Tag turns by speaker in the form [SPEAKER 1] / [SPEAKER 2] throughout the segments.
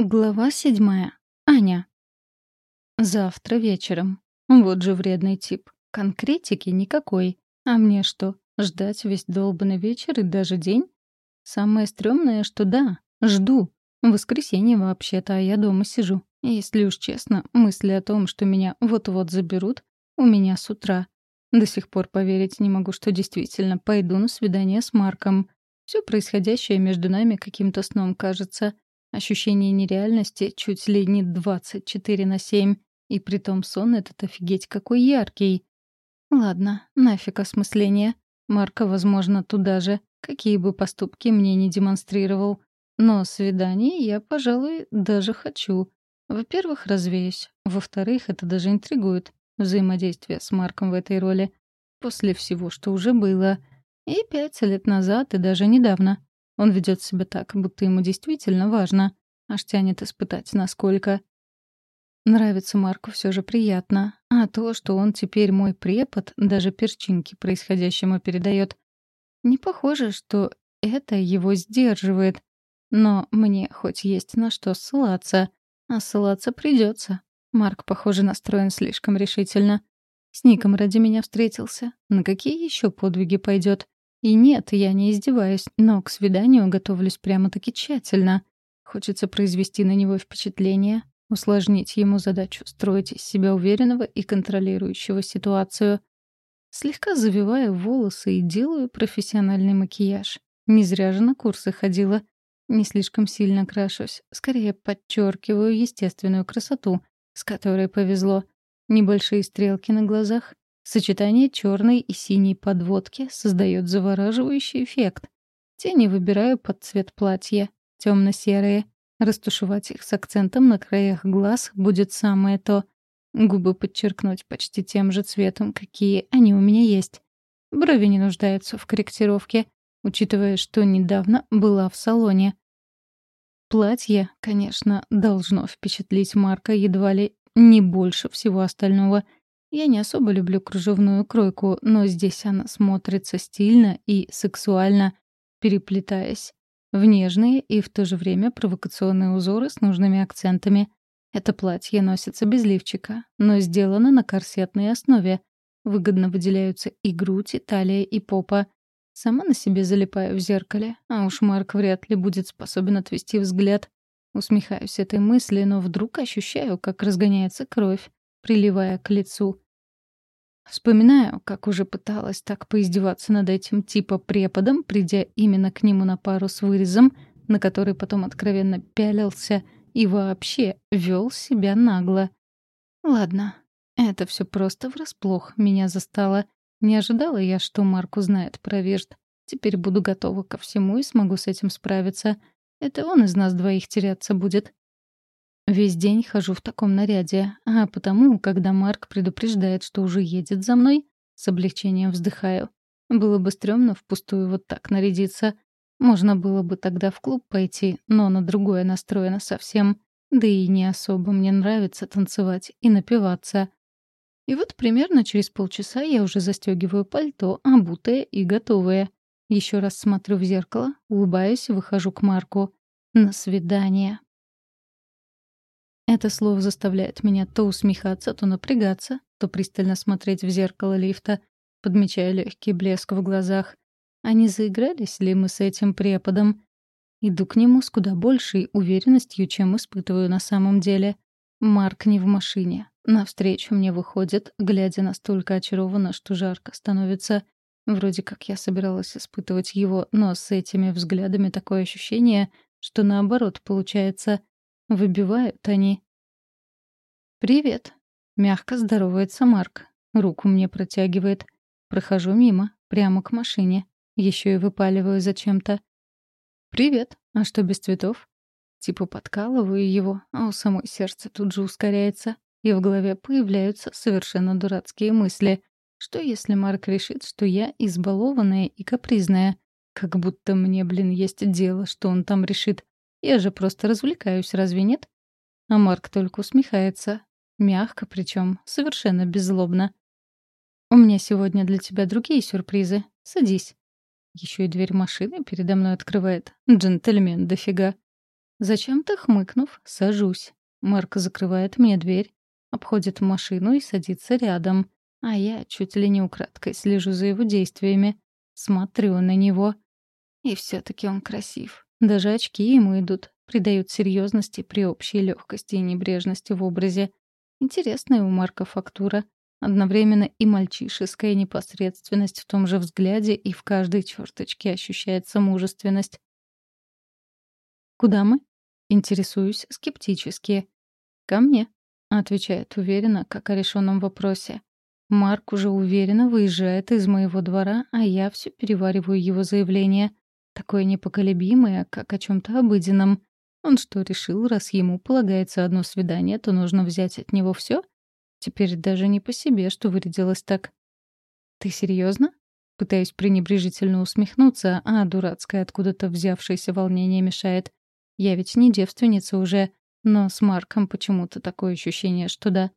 [SPEAKER 1] Глава седьмая. Аня. Завтра вечером. Вот же вредный тип. Конкретики никакой. А мне что, ждать весь долбанный вечер и даже день? Самое стрёмное, что да, жду. Воскресенье вообще-то, а я дома сижу. Если уж честно, мысли о том, что меня вот-вот заберут, у меня с утра. До сих пор поверить не могу, что действительно пойду на свидание с Марком. Все происходящее между нами каким-то сном кажется — Ощущение нереальности чуть ли не 24 на 7. И притом сон этот офигеть какой яркий. Ладно, нафиг осмысление. Марка, возможно, туда же. Какие бы поступки мне не демонстрировал. Но свидание я, пожалуй, даже хочу. Во-первых, развеюсь. Во-вторых, это даже интригует. Взаимодействие с Марком в этой роли. После всего, что уже было. И пять лет назад, и даже недавно. Он ведет себя так, будто ему действительно важно. Аж тянет испытать, насколько. Нравится Марку все же приятно. А то, что он теперь мой препод, даже перчинки происходящему передает. Не похоже, что это его сдерживает. Но мне хоть есть на что ссылаться. А ссылаться придется. Марк, похоже, настроен слишком решительно. С Ником ради меня встретился. На какие еще подвиги пойдет? И нет, я не издеваюсь, но к свиданию готовлюсь прямо-таки тщательно. Хочется произвести на него впечатление, усложнить ему задачу, строить из себя уверенного и контролирующего ситуацию. Слегка завиваю волосы и делаю профессиональный макияж. Не зря же на курсы ходила. Не слишком сильно крашусь, скорее подчеркиваю естественную красоту, с которой повезло. Небольшие стрелки на глазах, Сочетание черной и синей подводки создает завораживающий эффект. Тени выбираю под цвет платья, темно-серые. Растушевать их с акцентом на краях глаз будет самое то. Губы подчеркнуть почти тем же цветом, какие они у меня есть. Брови не нуждаются в корректировке, учитывая, что недавно была в салоне. Платье, конечно, должно впечатлить Марка едва ли не больше всего остального — я не особо люблю кружевную кройку, но здесь она смотрится стильно и сексуально, переплетаясь в нежные и в то же время провокационные узоры с нужными акцентами. Это платье носится без лифчика, но сделано на корсетной основе. Выгодно выделяются и грудь, и талия, и попа. Сама на себе залипаю в зеркале, а уж Марк вряд ли будет способен отвести взгляд. Усмехаюсь этой мысли, но вдруг ощущаю, как разгоняется кровь приливая к лицу. Вспоминаю, как уже пыталась так поиздеваться над этим типа преподом, придя именно к нему на пару с вырезом, на который потом откровенно пялился и вообще вел себя нагло. Ладно, это все просто врасплох меня застало. Не ожидала я, что Марк узнает про Вежд. Теперь буду готова ко всему и смогу с этим справиться. Это он из нас двоих теряться будет. Весь день хожу в таком наряде, а потому, когда Марк предупреждает, что уже едет за мной, с облегчением вздыхаю. Было бы стрёмно впустую вот так нарядиться. Можно было бы тогда в клуб пойти, но на другое настроено совсем. Да и не особо мне нравится танцевать и напиваться. И вот примерно через полчаса я уже застегиваю пальто, обутое и готовое. Еще раз смотрю в зеркало, улыбаюсь и выхожу к Марку. На свидание. Это слово заставляет меня то усмехаться, то напрягаться, то пристально смотреть в зеркало лифта, подмечая легкий блеск в глазах. А не заигрались ли мы с этим преподом? Иду к нему с куда большей уверенностью, чем испытываю на самом деле. Марк не в машине. Навстречу мне выходит, глядя настолько очарованно, что жарко становится. Вроде как я собиралась испытывать его, но с этими взглядами такое ощущение, что наоборот получается. Выбивают они. «Привет», — мягко здоровается Марк. Руку мне протягивает. Прохожу мимо, прямо к машине. Еще и выпаливаю зачем-то. «Привет. А что без цветов?» Типа подкалываю его, а у самой сердце тут же ускоряется. И в голове появляются совершенно дурацкие мысли. Что если Марк решит, что я избалованная и капризная? Как будто мне, блин, есть дело, что он там решит. Я же просто развлекаюсь, разве нет? А Марк только усмехается. Мягко причем, совершенно беззлобно. «У меня сегодня для тебя другие сюрпризы. Садись». Еще и дверь машины передо мной открывает. Джентльмен дофига. Зачем-то хмыкнув, сажусь. Марк закрывает мне дверь, обходит машину и садится рядом. А я чуть ли не украдкой слежу за его действиями. Смотрю на него. И все таки он красив. Даже очки ему идут, придают серьезности при общей легкости и небрежности в образе. Интересная у Марка фактура. Одновременно и мальчишеская непосредственность в том же взгляде, и в каждой черточке ощущается мужественность. «Куда мы?» — интересуюсь скептически. «Ко мне», — отвечает уверенно, как о решенном вопросе. Марк уже уверенно выезжает из моего двора, а я все перевариваю его заявление. Такое непоколебимое, как о чем то обыденном. Он что, решил, раз ему полагается одно свидание, то нужно взять от него все? Теперь даже не по себе, что вырядилось так. «Ты серьезно? Пытаюсь пренебрежительно усмехнуться, а дурацкое откуда-то взявшееся волнение мешает. Я ведь не девственница уже, но с Марком почему-то такое ощущение, что да.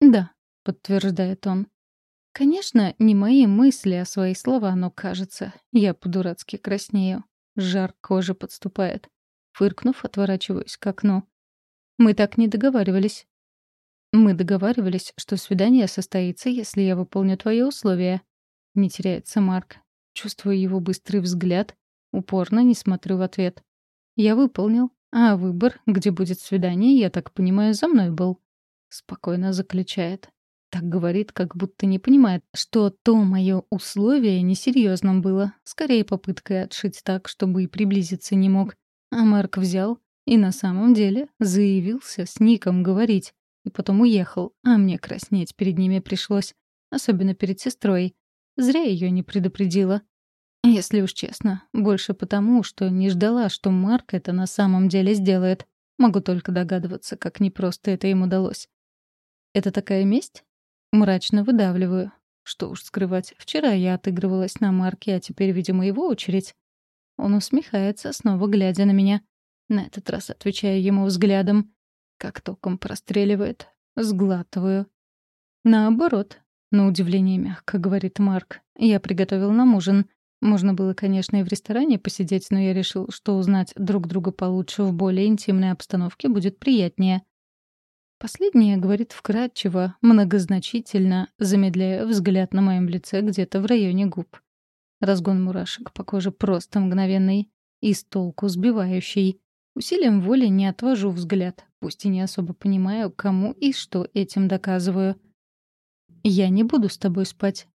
[SPEAKER 1] «Да», — подтверждает он. Конечно, не мои мысли, а свои слова, но кажется, я по-дурацки краснею. Жар кожи подступает. Фыркнув, отворачиваюсь к окну. Мы так не договаривались. Мы договаривались, что свидание состоится, если я выполню твои условия. Не теряется Марк. Чувствую его быстрый взгляд. Упорно не смотрю в ответ. Я выполнил. А выбор, где будет свидание, я так понимаю, за мной был. Спокойно заключает. Так говорит, как будто не понимает, что то мое условие несерьезным было. Скорее попыткой отшить так, чтобы и приблизиться не мог. А Марк взял и на самом деле заявился с Ником говорить. И потом уехал, а мне краснеть перед ними пришлось. Особенно перед сестрой. Зря ее не предупредила. Если уж честно, больше потому, что не ждала, что Марк это на самом деле сделает. Могу только догадываться, как непросто это им удалось. Это такая месть? Мрачно выдавливаю. Что уж скрывать, вчера я отыгрывалась на Марке, а теперь, видимо, его очередь. Он усмехается, снова глядя на меня. На этот раз отвечаю ему взглядом. Как током простреливает. Сглатываю. Наоборот. На удивление мягко, говорит Марк. Я приготовил нам ужин. Можно было, конечно, и в ресторане посидеть, но я решил, что узнать друг друга получше в более интимной обстановке будет приятнее. Последнее говорит вкратчиво, многозначительно, замедляя взгляд на моем лице где-то в районе губ. Разгон мурашек по коже просто мгновенный и с толку сбивающий. Усилием воли не отвожу взгляд, пусть и не особо понимаю, кому и что этим доказываю. «Я не буду с тобой спать».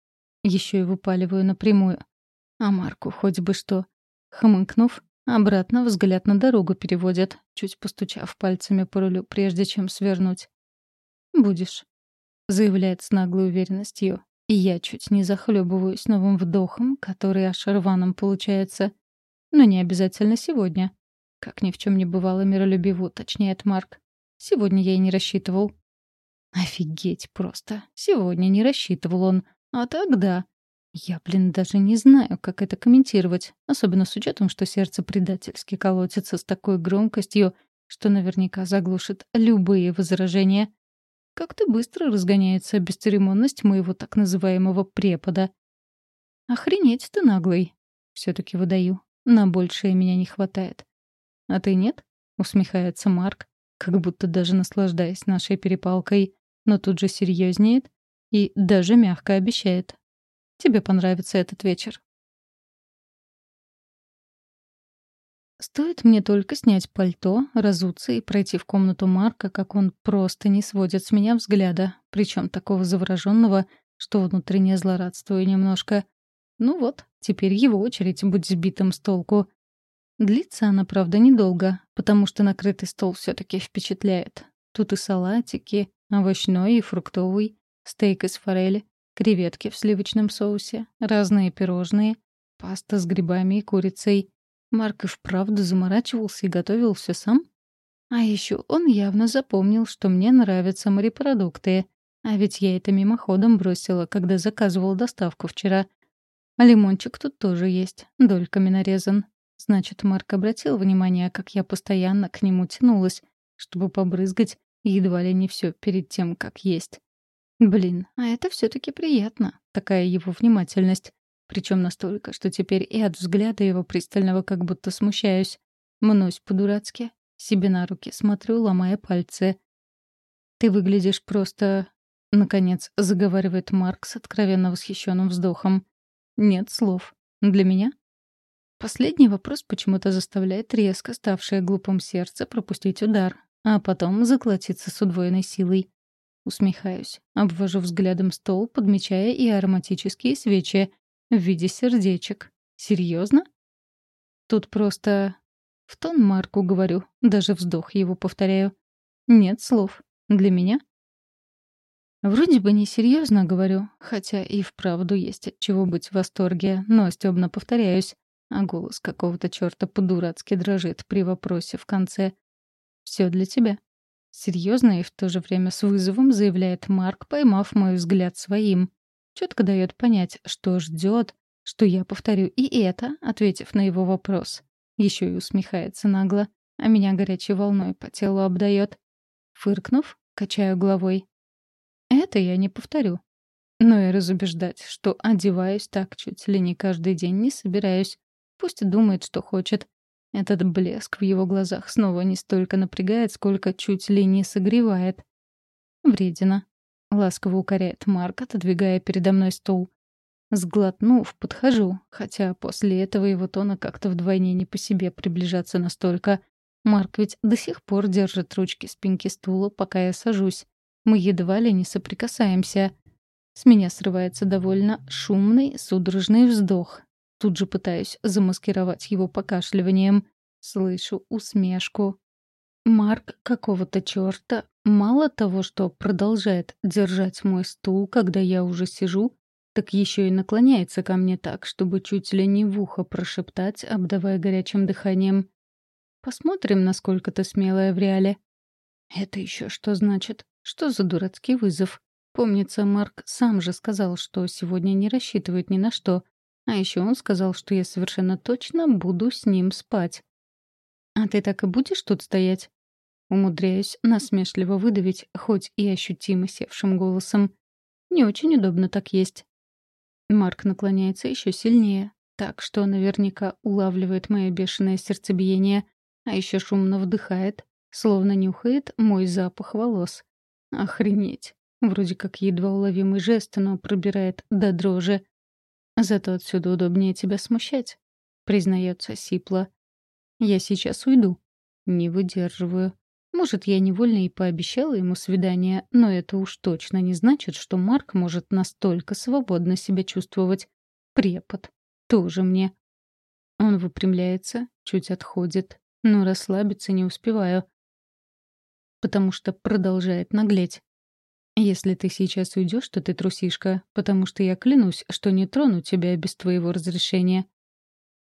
[SPEAKER 1] Еще и выпаливаю напрямую. А Марку хоть бы что. Хмыкнув, Обратно взгляд на дорогу переводят, чуть постучав пальцами по рулю, прежде чем свернуть. «Будешь», — заявляет с наглой уверенностью. И я чуть не захлебываюсь новым вдохом, который аж рваным получается. Но не обязательно сегодня. Как ни в чем не бывало миролюбиво, уточняет Марк. Сегодня я и не рассчитывал. Офигеть просто. Сегодня не рассчитывал он. А тогда... Я, блин, даже не знаю, как это комментировать, особенно с учетом, что сердце предательски колотится с такой громкостью, что наверняка заглушит любые возражения. Как-то быстро разгоняется бесцеремонность моего так называемого препода. Охренеть ты наглый. все таки выдаю. На большее меня не хватает. А ты нет? Усмехается Марк, как будто даже наслаждаясь нашей перепалкой, но тут же серьезнеет и даже мягко обещает. Тебе понравится этот вечер. Стоит мне только снять пальто, разуться и пройти в комнату Марка, как он просто не сводит с меня взгляда, причем такого завороженного, что внутренне злорадствую немножко. Ну вот, теперь его очередь быть сбитым с толку. Длится она, правда, недолго, потому что накрытый стол все таки впечатляет. Тут и салатики, овощной и фруктовый, стейк из форели, креветки в сливочном соусе, разные пирожные, паста с грибами и курицей. Марк и вправду заморачивался и готовил все сам? А еще он явно запомнил, что мне нравятся морепродукты. А ведь я это мимоходом бросила, когда заказывал доставку вчера. А лимончик тут тоже есть, дольками нарезан. Значит, Марк обратил внимание, как я постоянно к нему тянулась, чтобы побрызгать едва ли не все перед тем, как есть. Блин, а это все-таки приятно, такая его внимательность. Причем настолько, что теперь и от взгляда его пристального как будто смущаюсь. Мнусь по-дурацки. Себе на руки смотрю, ломая пальцы. «Ты выглядишь просто...» — наконец заговаривает Марк с откровенно восхищенным вздохом. «Нет слов. Для меня?» Последний вопрос почему-то заставляет резко ставшее глупым сердце пропустить удар, а потом заколотиться с удвоенной силой. Усмехаюсь, обвожу взглядом стол, подмечая и ароматические свечи в виде сердечек. Серьезно? Тут просто... В тон Марку говорю, даже вздох его повторяю. Нет слов. Для меня? Вроде бы несерьезно говорю, хотя и вправду есть от чего быть в восторге, но стёбно повторяюсь, а голос какого-то чёрта по-дурацки дрожит при вопросе в конце. Всё для тебя. Серьезно и в то же время с вызовом заявляет Марк, поймав мой взгляд своим. Четко дает понять, что ждет, что я повторю и это, ответив на его вопрос. Еще и усмехается нагло, а меня горячей волной по телу обдает. Фыркнув, качаю головой. Это я не повторю. Но и разубеждать, что одеваюсь так чуть ли не каждый день не собираюсь. Пусть думает, что хочет. Этот блеск в его глазах снова не столько напрягает, сколько чуть ли не согревает. Вредина. Ласково укоряет Марк, отодвигая передо мной стул. Сглотнув, подхожу, хотя после этого его тона как-то вдвойне не по себе приближаться настолько. Марк ведь до сих пор держит ручки спинки стула, пока я сажусь. Мы едва ли не соприкасаемся. С меня срывается довольно шумный, судорожный вздох. Тут же пытаюсь замаскировать его покашливанием. Слышу усмешку. Марк какого-то чёрта мало того, что продолжает держать мой стул, когда я уже сижу, так еще и наклоняется ко мне так, чтобы чуть ли не в ухо прошептать, обдавая горячим дыханием. Посмотрим, насколько ты смелая в реале. Это еще что значит? Что за дурацкий вызов? Помнится, Марк сам же сказал, что сегодня не рассчитывает ни на что. А еще он сказал, что я совершенно точно буду с ним спать. «А ты так и будешь тут стоять?» Умудряюсь насмешливо выдавить, хоть и ощутимо севшим голосом. Не очень удобно так есть. Марк наклоняется еще сильнее, так что наверняка улавливает мое бешеное сердцебиение, а еще шумно вдыхает, словно нюхает мой запах волос. Охренеть. Вроде как едва уловимый жест, но пробирает до дрожи. Зато отсюда удобнее тебя смущать, признается Сипла. Я сейчас уйду. Не выдерживаю. Может, я невольно и пообещала ему свидание, но это уж точно не значит, что Марк может настолько свободно себя чувствовать. Препод. Тоже мне. Он выпрямляется, чуть отходит, но расслабиться не успеваю, потому что продолжает наглеть. Если ты сейчас уйдешь, то ты трусишка, потому что я клянусь, что не трону тебя без твоего разрешения.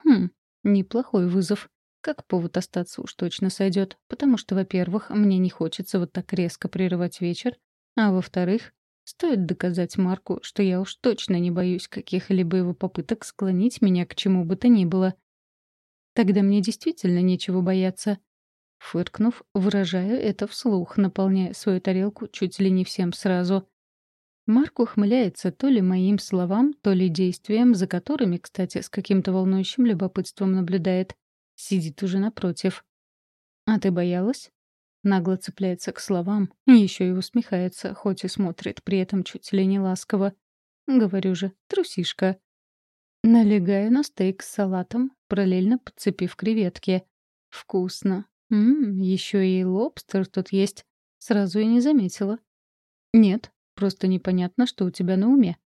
[SPEAKER 1] Хм, неплохой вызов. Как повод остаться уж точно сойдет, потому что, во-первых, мне не хочется вот так резко прерывать вечер, а во-вторых, стоит доказать Марку, что я уж точно не боюсь каких-либо его попыток склонить меня к чему бы то ни было. Тогда мне действительно нечего бояться. Фыркнув, выражаю это вслух, наполняя свою тарелку чуть ли не всем сразу. Марк ухмыляется то ли моим словам, то ли действиям, за которыми, кстати, с каким-то волнующим любопытством наблюдает. Сидит уже напротив. «А ты боялась?» Нагло цепляется к словам, еще и усмехается, хоть и смотрит при этом чуть ли не ласково. Говорю же, трусишка. Налегаю на стейк с салатом, параллельно подцепив креветки. Вкусно. Ммм, еще и лобстер тут есть. Сразу и не заметила. Нет, просто непонятно, что у тебя на уме.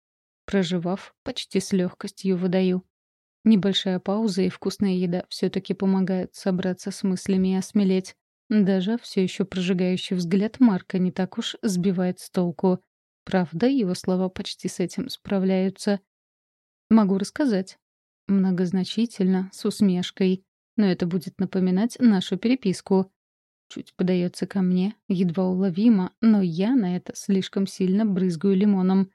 [SPEAKER 1] Проживав, почти с легкостью выдаю. Небольшая пауза и вкусная еда все-таки помогают собраться с мыслями и осмелеть. Даже все еще прожигающий взгляд Марка не так уж сбивает с толку. Правда, его слова почти с этим справляются. Могу рассказать. Многозначительно, с усмешкой. Но это будет напоминать нашу переписку. Чуть подается ко мне, едва уловимо, но я на это слишком сильно брызгаю лимоном.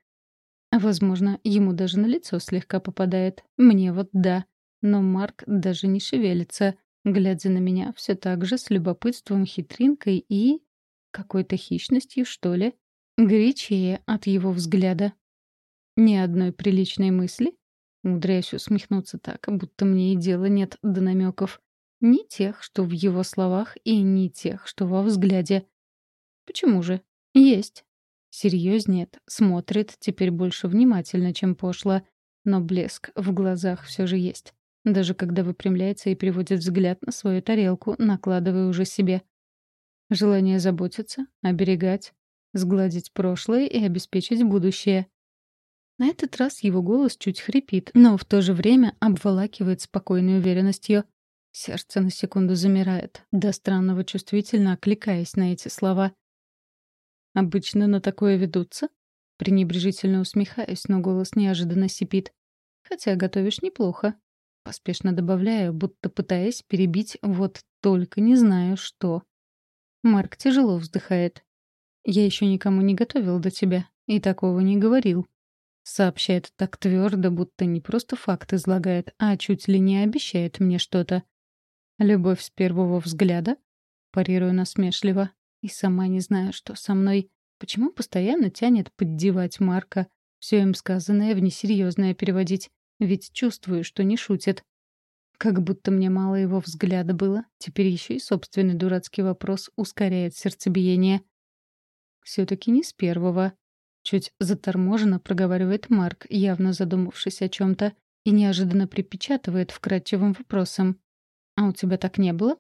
[SPEAKER 1] Возможно, ему даже на лицо слегка попадает. Мне вот да. Но Марк даже не шевелится, глядя на меня все так же с любопытством, хитринкой и... какой-то хищностью, что ли. Горячее от его взгляда. Ни одной приличной мысли? Умудряюсь усмехнуться так, будто мне и дела нет до намеков. Ни тех, что в его словах, и ни тех, что во взгляде. Почему же? Есть. Серьезнеет, смотрит теперь больше внимательно, чем пошло. Но блеск в глазах все же есть. Даже когда выпрямляется и переводит взгляд на свою тарелку, накладывая уже себе. Желание заботиться, оберегать, сгладить прошлое и обеспечить будущее. На этот раз его голос чуть хрипит, но в то же время обволакивает спокойной уверенностью. Сердце на секунду замирает, до странного чувствительно окликаясь на эти слова. «Обычно на такое ведутся?» Пренебрежительно усмехаюсь, но голос неожиданно сипит. «Хотя готовишь неплохо». Поспешно добавляю, будто пытаясь перебить вот только не знаю что. Марк тяжело вздыхает. «Я еще никому не готовил до тебя и такого не говорил». Сообщает так твердо, будто не просто факт излагает, а чуть ли не обещает мне что-то. «Любовь с первого взгляда?» Парирую насмешливо. И сама не знаю, что со мной. Почему постоянно тянет поддевать Марка? Все им сказанное в несерьезное переводить. Ведь чувствую, что не шутит. Как будто мне мало его взгляда было. Теперь еще и собственный дурацкий вопрос ускоряет сердцебиение. Все-таки не с первого. Чуть заторможенно проговаривает Марк, явно задумавшись о чем-то, и неожиданно припечатывает вкрадчивым вопросом. «А у тебя так не было?»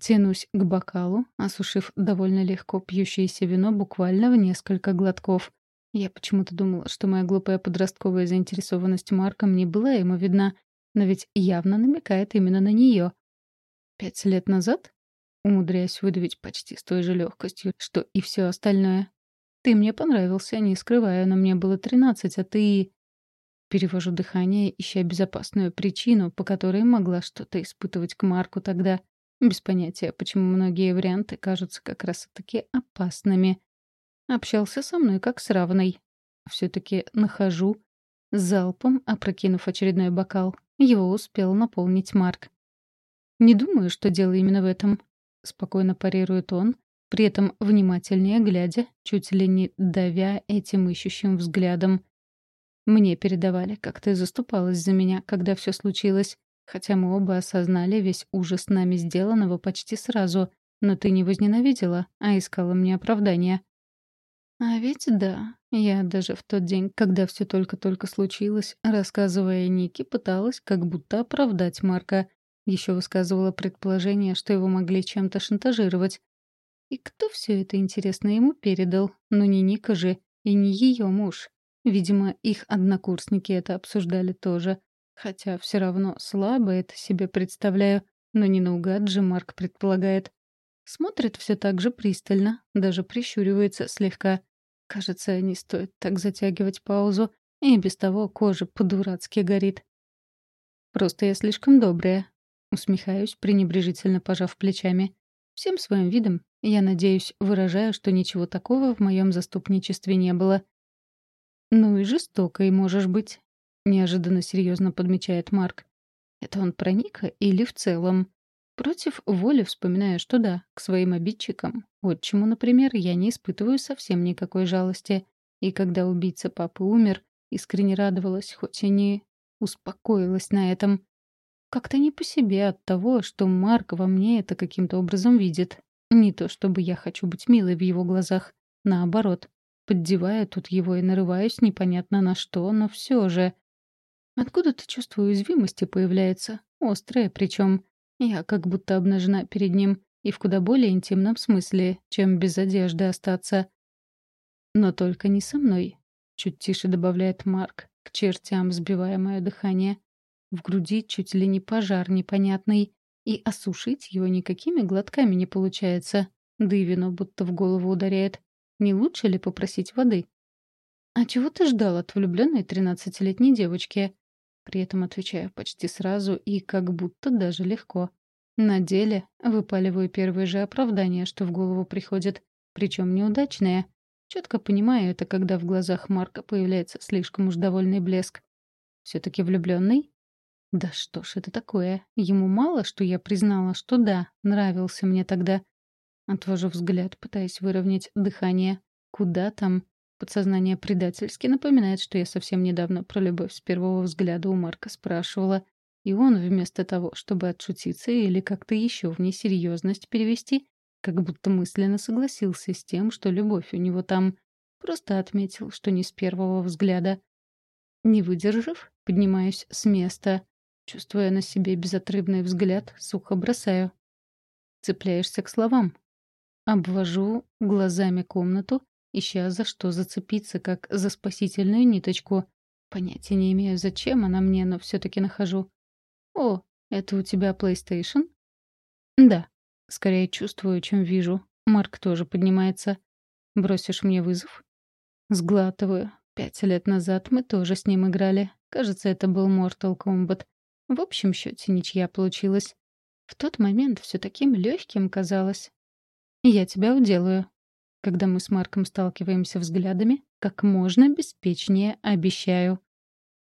[SPEAKER 1] Тянусь к бокалу, осушив довольно легко пьющееся вино буквально в несколько глотков. Я почему-то думала, что моя глупая подростковая заинтересованность Марком не была ему видна, но ведь явно намекает именно на нее. Пять лет назад? Умудряясь выдавить почти с той же легкостью, что и все остальное. Ты мне понравился, не скрываю, но мне было тринадцать, а ты... Перевожу дыхание, ища безопасную причину, по которой могла что-то испытывать к Марку тогда. Без понятия, почему многие варианты кажутся как раз-таки опасными. Общался со мной как с равной. Все-таки нахожу, залпом опрокинув очередной бокал. Его успел наполнить Марк. «Не думаю, что дело именно в этом», — спокойно парирует он, при этом внимательнее глядя, чуть ли не давя этим ищущим взглядом. «Мне передавали, как ты заступалась за меня, когда все случилось, хотя мы оба осознали весь ужас нами сделанного почти сразу, но ты не возненавидела, а искала мне оправдания». А ведь да, я даже в тот день, когда все только-только случилось, рассказывая Нике, пыталась как будто оправдать Марка. Еще высказывала предположение, что его могли чем-то шантажировать. И кто все это, интересно, ему передал? Ну не Ника же, и не ее муж. Видимо, их однокурсники это обсуждали тоже. Хотя все равно слабо это себе представляю, но не наугад же Марк предполагает. Смотрит все так же пристально, даже прищуривается слегка. Кажется, не стоит так затягивать паузу, и без того кожа по-дурацки горит. «Просто я слишком добрая», — усмехаюсь, пренебрежительно пожав плечами. Всем своим видом, я надеюсь, выражаю, что ничего такого в моем заступничестве не было. «Ну и жестокой можешь быть», — неожиданно серьезно подмечает Марк. «Это он про Ника или в целом?» Против воли вспоминаю, что да, к своим обидчикам, отчиму, например, я не испытываю совсем никакой жалости. И когда убийца папы умер, искренне радовалась, хоть и не успокоилась на этом. Как-то не по себе от того, что Марк во мне это каким-то образом видит. Не то чтобы я хочу быть милой в его глазах. Наоборот. Поддеваю тут его и нарываюсь непонятно на что, но все же. Откуда-то чувство уязвимости появляется. Острое причем. Я как будто обнажена перед ним, и в куда более интимном смысле, чем без одежды остаться. Но только не со мной, чуть тише добавляет Марк, к чертям сбивая мое дыхание. В груди чуть ли не пожар непонятный, и осушить его никакими глотками не получается. Да будто в голову ударяет. Не лучше ли попросить воды? «А чего ты ждал от влюбленной тринадцатилетней девочки?» При этом отвечаю почти сразу и как будто даже легко. На деле выпаливаю первые же оправдания, что в голову приходят, причем неудачные. Четко понимаю это, когда в глазах Марка появляется слишком уж довольный блеск. Все-таки влюбленный? Да что ж это такое? Ему мало, что я признала, что да, нравился мне тогда. Отвожу взгляд, пытаясь выровнять дыхание. Куда там? Подсознание предательски напоминает, что я совсем недавно про любовь с первого взгляда у Марка спрашивала. И он, вместо того, чтобы отшутиться или как-то еще в несерьезность перевести, как будто мысленно согласился с тем, что любовь у него там, просто отметил, что не с первого взгляда. Не выдержав, поднимаюсь с места. Чувствуя на себе безотрывный взгляд, сухо бросаю. Цепляешься к словам. Обвожу глазами комнату, ища за что зацепиться, как за спасительную ниточку. Понятия не имею, зачем она мне, но все таки нахожу. «О, это у тебя PlayStation?» «Да. Скорее чувствую, чем вижу. Марк тоже поднимается. Бросишь мне вызов?» Сглатываю. Пять лет назад мы тоже с ним играли. Кажется, это был Mortal Kombat. В общем счете ничья получилась. В тот момент все таким легким казалось. «Я тебя уделаю». Когда мы с Марком сталкиваемся взглядами, как можно беспечнее обещаю.